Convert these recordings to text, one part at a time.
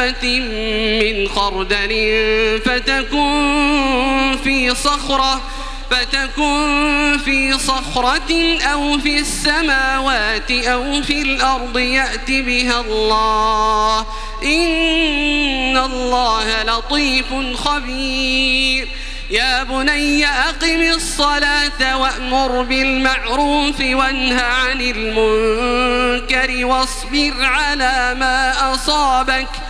حبة من خردل فتكن في صخرة فتكن في صخرة أو في السماوات أو في الأرض يأت بها الله. إن الله لطيف خبير. يا بني أقم الصلاة وأمر بالمعروف وانه عن المنكر واصبر على ما أصابك.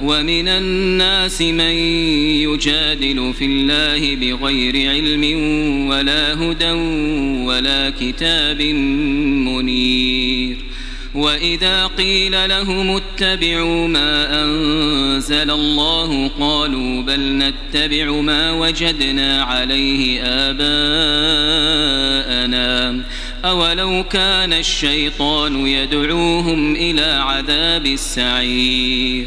ومن الناس من يجادل في الله بغير علم ولا هدى ولا كتاب منير. وإذا قيل لهم اتبعوا ما أنزل الله قالوا بل نتبع ما وجدنا عليه آباءنا. أولو كان الشيطان يدعوهم إلى عذاب السعير.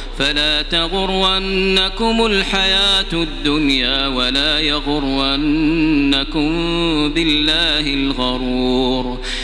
فلا تغرنكم الحياة الدنيا ولا يغرنكم بالله الغرور.